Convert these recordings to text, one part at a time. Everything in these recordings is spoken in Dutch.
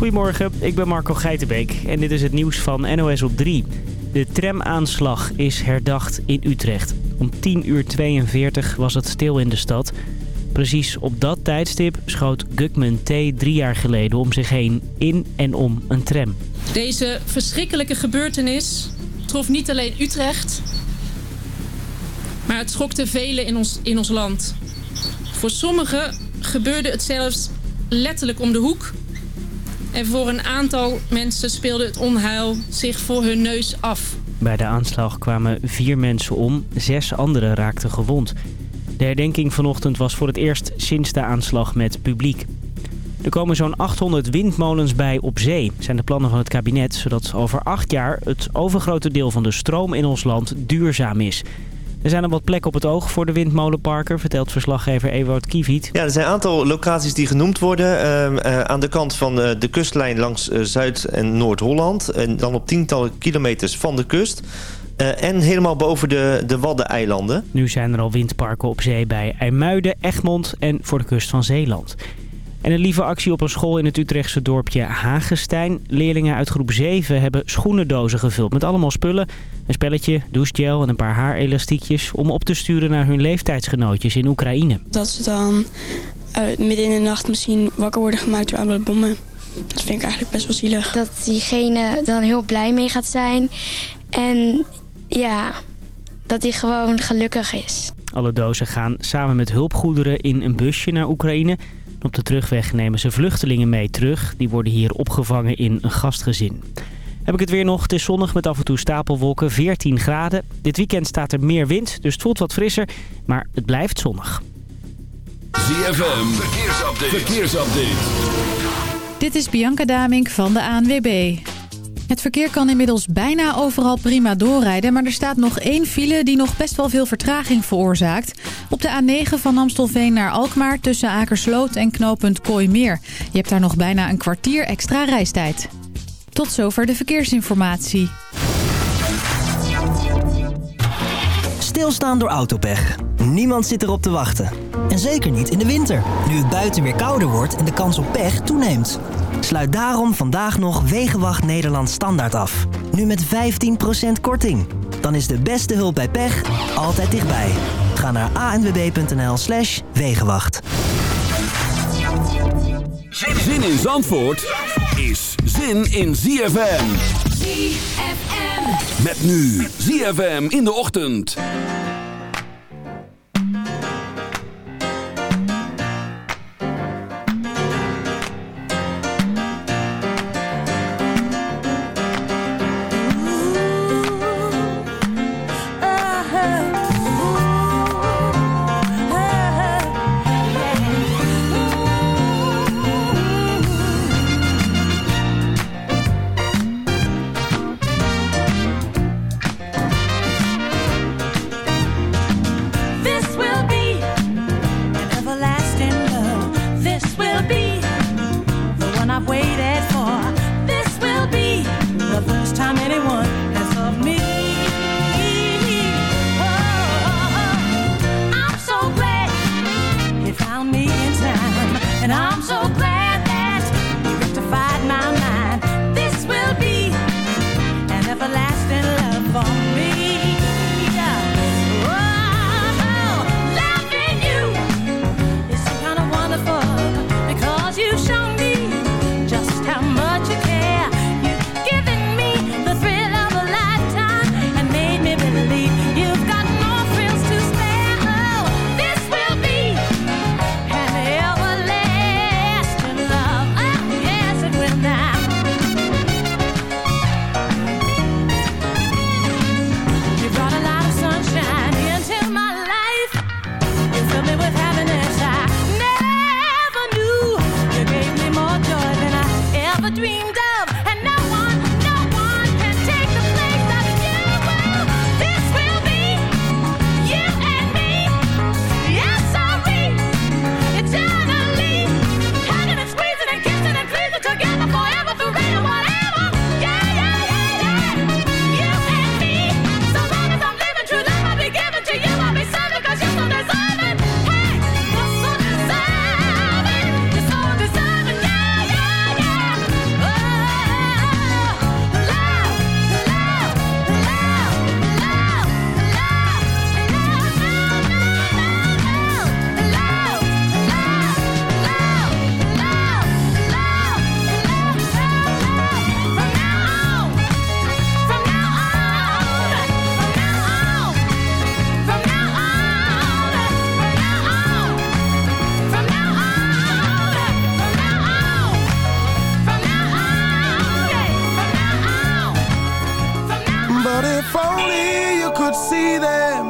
Goedemorgen, ik ben Marco Geitenbeek en dit is het nieuws van NOS op 3. De tramaanslag is herdacht in Utrecht. Om 10 uur 42 was het stil in de stad. Precies op dat tijdstip schoot Gugman T. drie jaar geleden om zich heen in en om een tram. Deze verschrikkelijke gebeurtenis trof niet alleen Utrecht, maar het schokte velen in ons, in ons land. Voor sommigen gebeurde het zelfs letterlijk om de hoek. En voor een aantal mensen speelde het onheil zich voor hun neus af. Bij de aanslag kwamen vier mensen om, zes anderen raakten gewond. De herdenking vanochtend was voor het eerst sinds de aanslag met publiek. Er komen zo'n 800 windmolens bij op zee, zijn de plannen van het kabinet... zodat over acht jaar het overgrote deel van de stroom in ons land duurzaam is. Er zijn al wat plekken op het oog voor de windmolenparken, vertelt verslaggever Ewout Kieviet. Ja, er zijn een aantal locaties die genoemd worden. Uh, aan de kant van uh, de kustlijn langs uh, Zuid- en Noord-Holland. En dan op tientallen kilometers van de kust. en helemaal boven de, de Waddeneilanden. Nu zijn er al windparken op zee bij IJmuiden, Egmond en voor de kust van Zeeland. En een lieve actie op een school in het Utrechtse dorpje Hagestein. Leerlingen uit groep 7 hebben schoenendozen gevuld met allemaal spullen. Een spelletje, douchegel en een paar haarelastiekjes... om op te sturen naar hun leeftijdsgenootjes in Oekraïne. Dat ze dan uh, midden in de nacht misschien wakker worden gemaakt door alle bommen. Dat vind ik eigenlijk best wel zielig. Dat diegene dan heel blij mee gaat zijn. En ja, dat hij gewoon gelukkig is. Alle dozen gaan samen met hulpgoederen in een busje naar Oekraïne... Op de terugweg nemen ze vluchtelingen mee terug. Die worden hier opgevangen in een gastgezin. Heb ik het weer nog. Het is zonnig met af en toe stapelwolken. 14 graden. Dit weekend staat er meer wind, dus het voelt wat frisser. Maar het blijft zonnig. ZFM, verkeersupdate. verkeersupdate. Dit is Bianca Damink van de ANWB. Het verkeer kan inmiddels bijna overal prima doorrijden... maar er staat nog één file die nog best wel veel vertraging veroorzaakt. Op de A9 van Amstelveen naar Alkmaar tussen Akersloot en knooppunt Kooimeer. Je hebt daar nog bijna een kwartier extra reistijd. Tot zover de verkeersinformatie. Stilstaan door autopech. Niemand zit erop te wachten. En zeker niet in de winter, nu het buiten weer kouder wordt en de kans op pech toeneemt. Sluit daarom vandaag nog Wegenwacht Nederland standaard af. Nu met 15% korting. Dan is de beste hulp bij pech altijd dichtbij. Ga naar anwb.nl slash Wegenwacht. Zin in Zandvoort is zin in ZFM. ZFM. Met nu ZFM in de ochtend.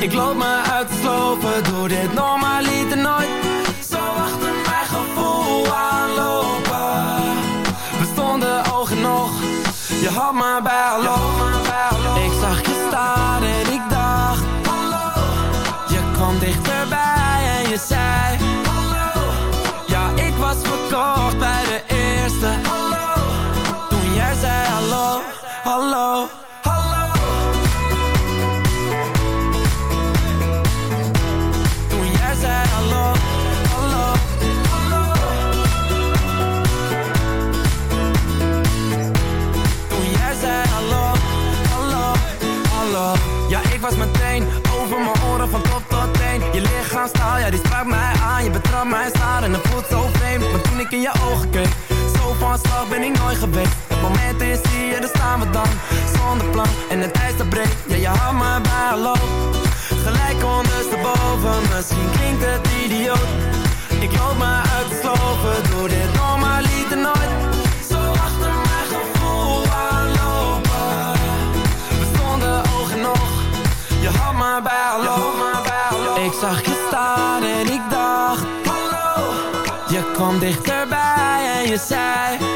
Ik loop maar en het voelt zo vreemd. Maar toen ik in je ogen keek Zo van slag ben ik nooit geweest. Het moment is hier, daar staan we dan Zonder plan. En het ijs dat breekt Ja, je houdt maar bij hallo Gelijk ondersteboven Misschien klinkt het side.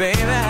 baby.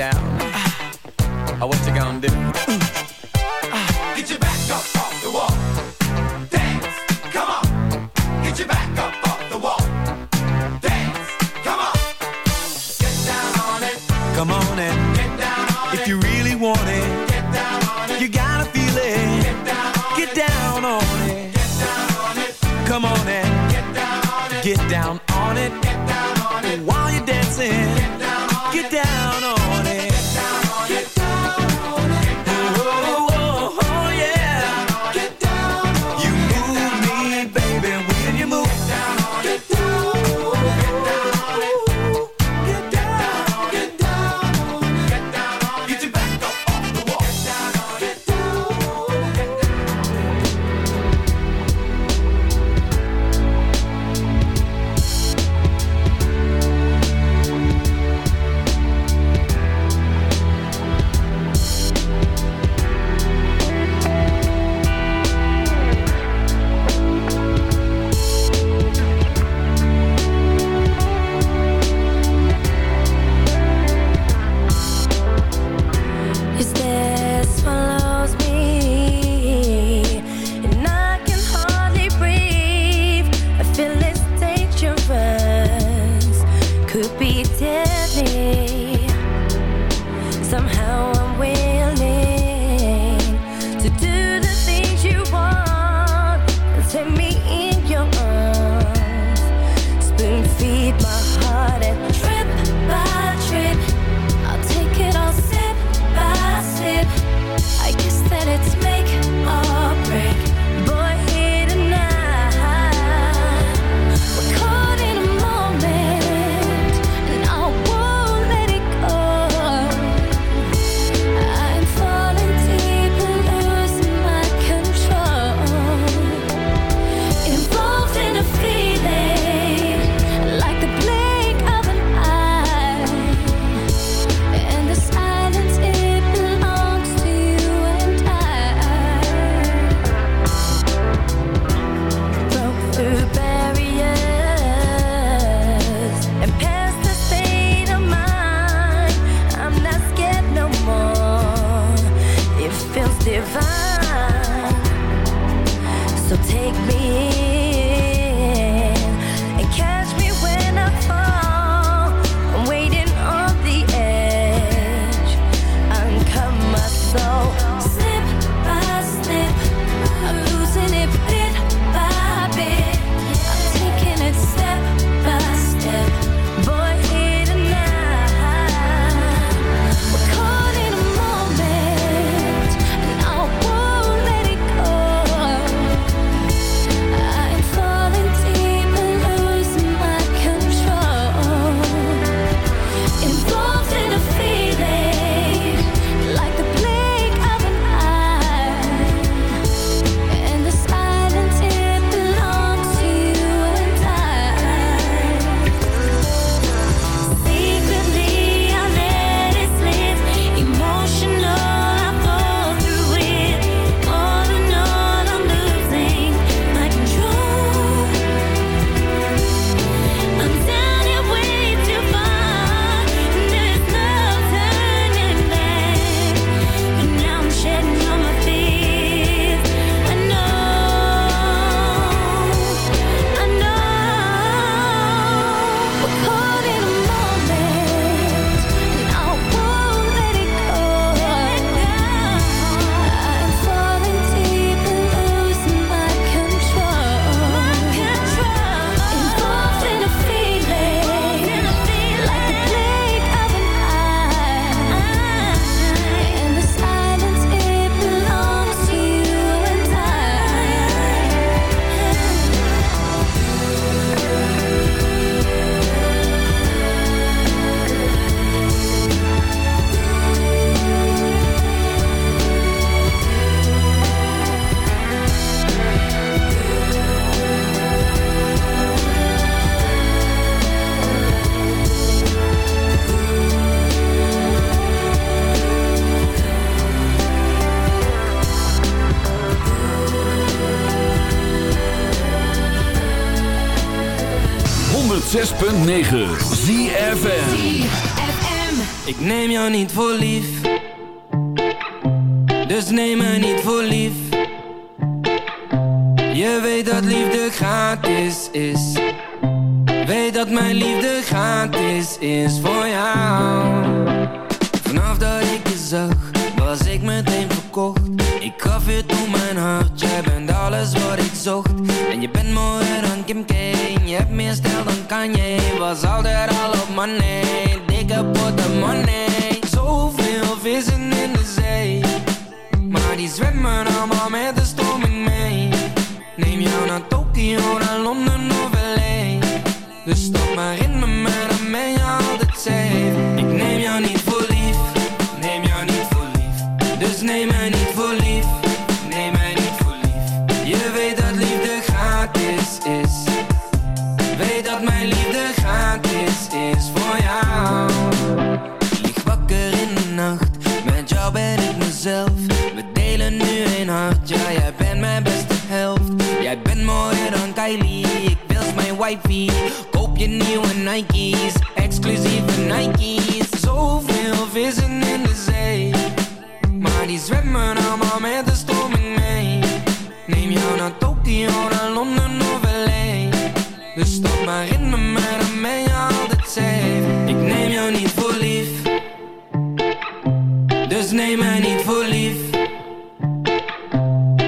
down. Oh, what you gonna do? Ik neem jou niet voor lief. Dus neem me niet voor lief. Je weet dat liefde gratis is. Weet dat mijn liefde gratis is voor jou. Vanaf dat ik je zag Was ik meteen verkocht. Ik gaf je toen mijn hart Jij bent alles wat ik zocht. En je bent mooier dan Kim K Je hebt meer stijl dan Kanye. Was altijd al op money Dikke potten money. Zoveel vissen in de zee Maar die zwemmen allemaal met wifey. Koop je nieuwe Nike's Exclusieve Nike's. Zoveel vissen in de zee Maar die zwemmen allemaal met de stroming mee Neem jou naar Tokio, naar Londen of L.A. Dus stap maar in me, maar dan ben altijd safe Ik neem jou niet voor lief Dus neem mij niet voor lief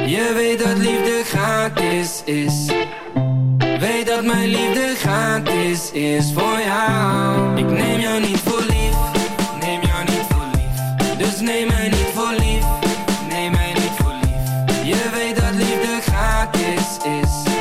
Je weet dat liefde gratis is Weet dat mijn liefde gratis is voor jou. Ik neem jou niet voor lief Neem jou niet voor lief. Dus neem mij niet voor lief Neem mij niet voor lief. Je weet dat liefde gratis is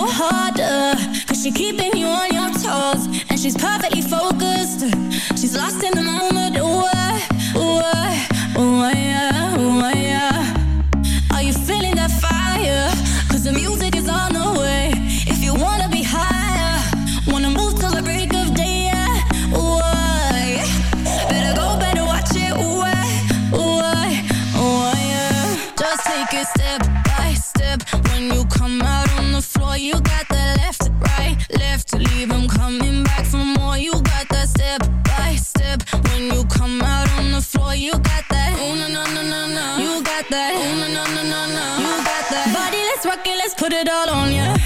go harder. Cause she keeping you on your toes. And she's perfectly focused. She's lost in the moment. put it all on you.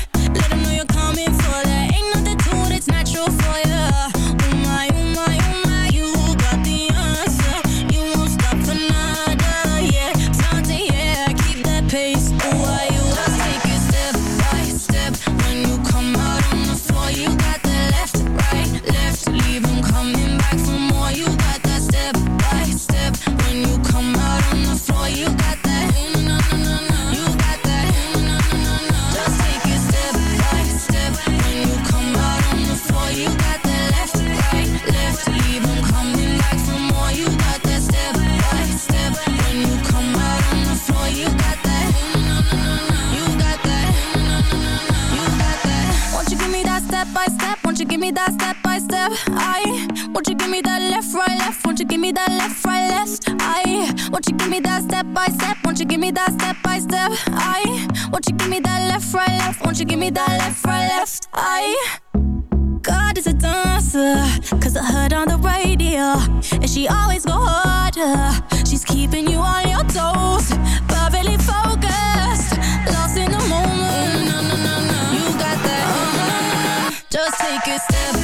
step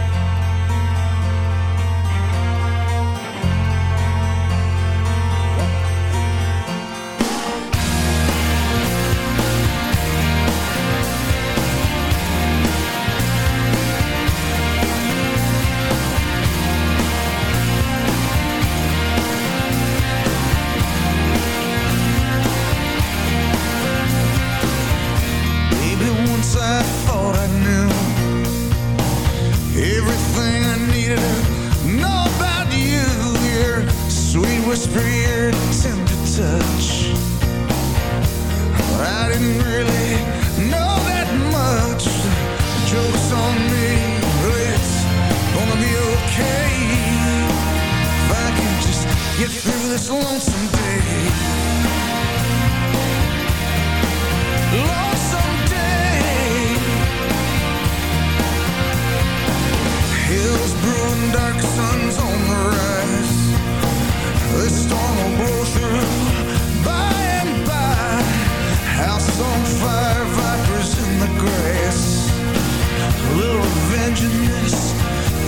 prejudice.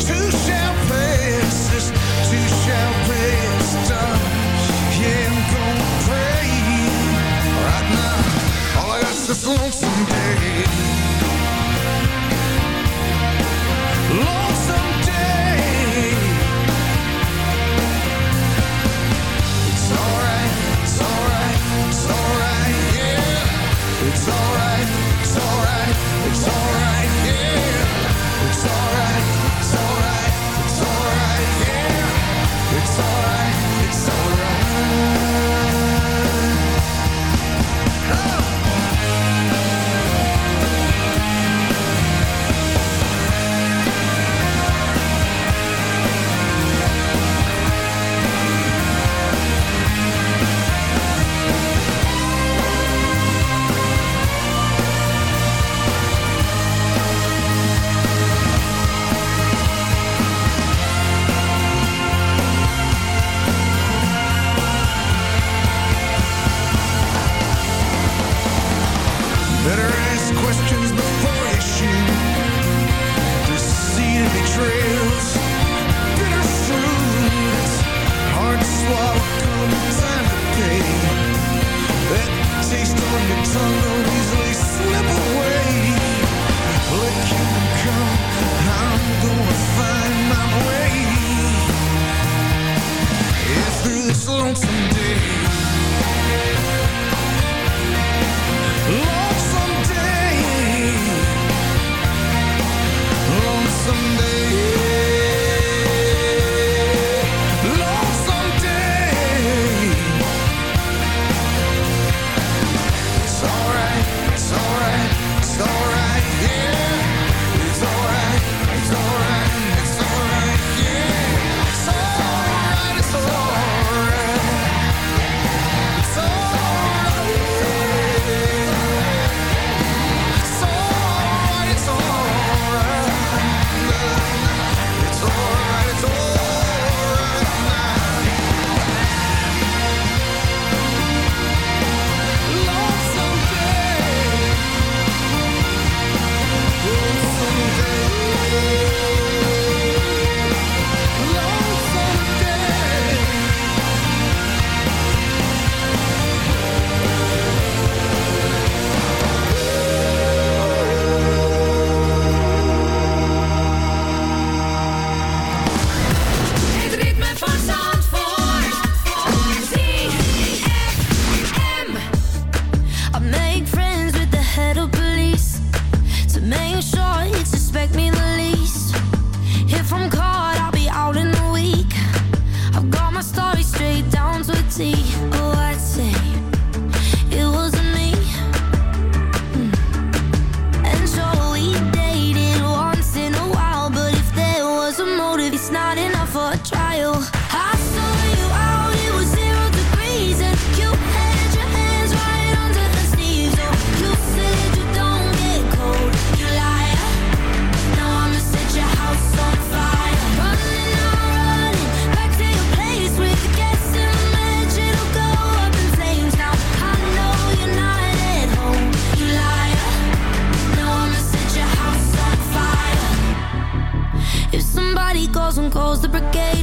Two shall two shall. Yeah, I'm gonna pray right now. All I lonesome. brigade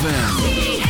ZFM.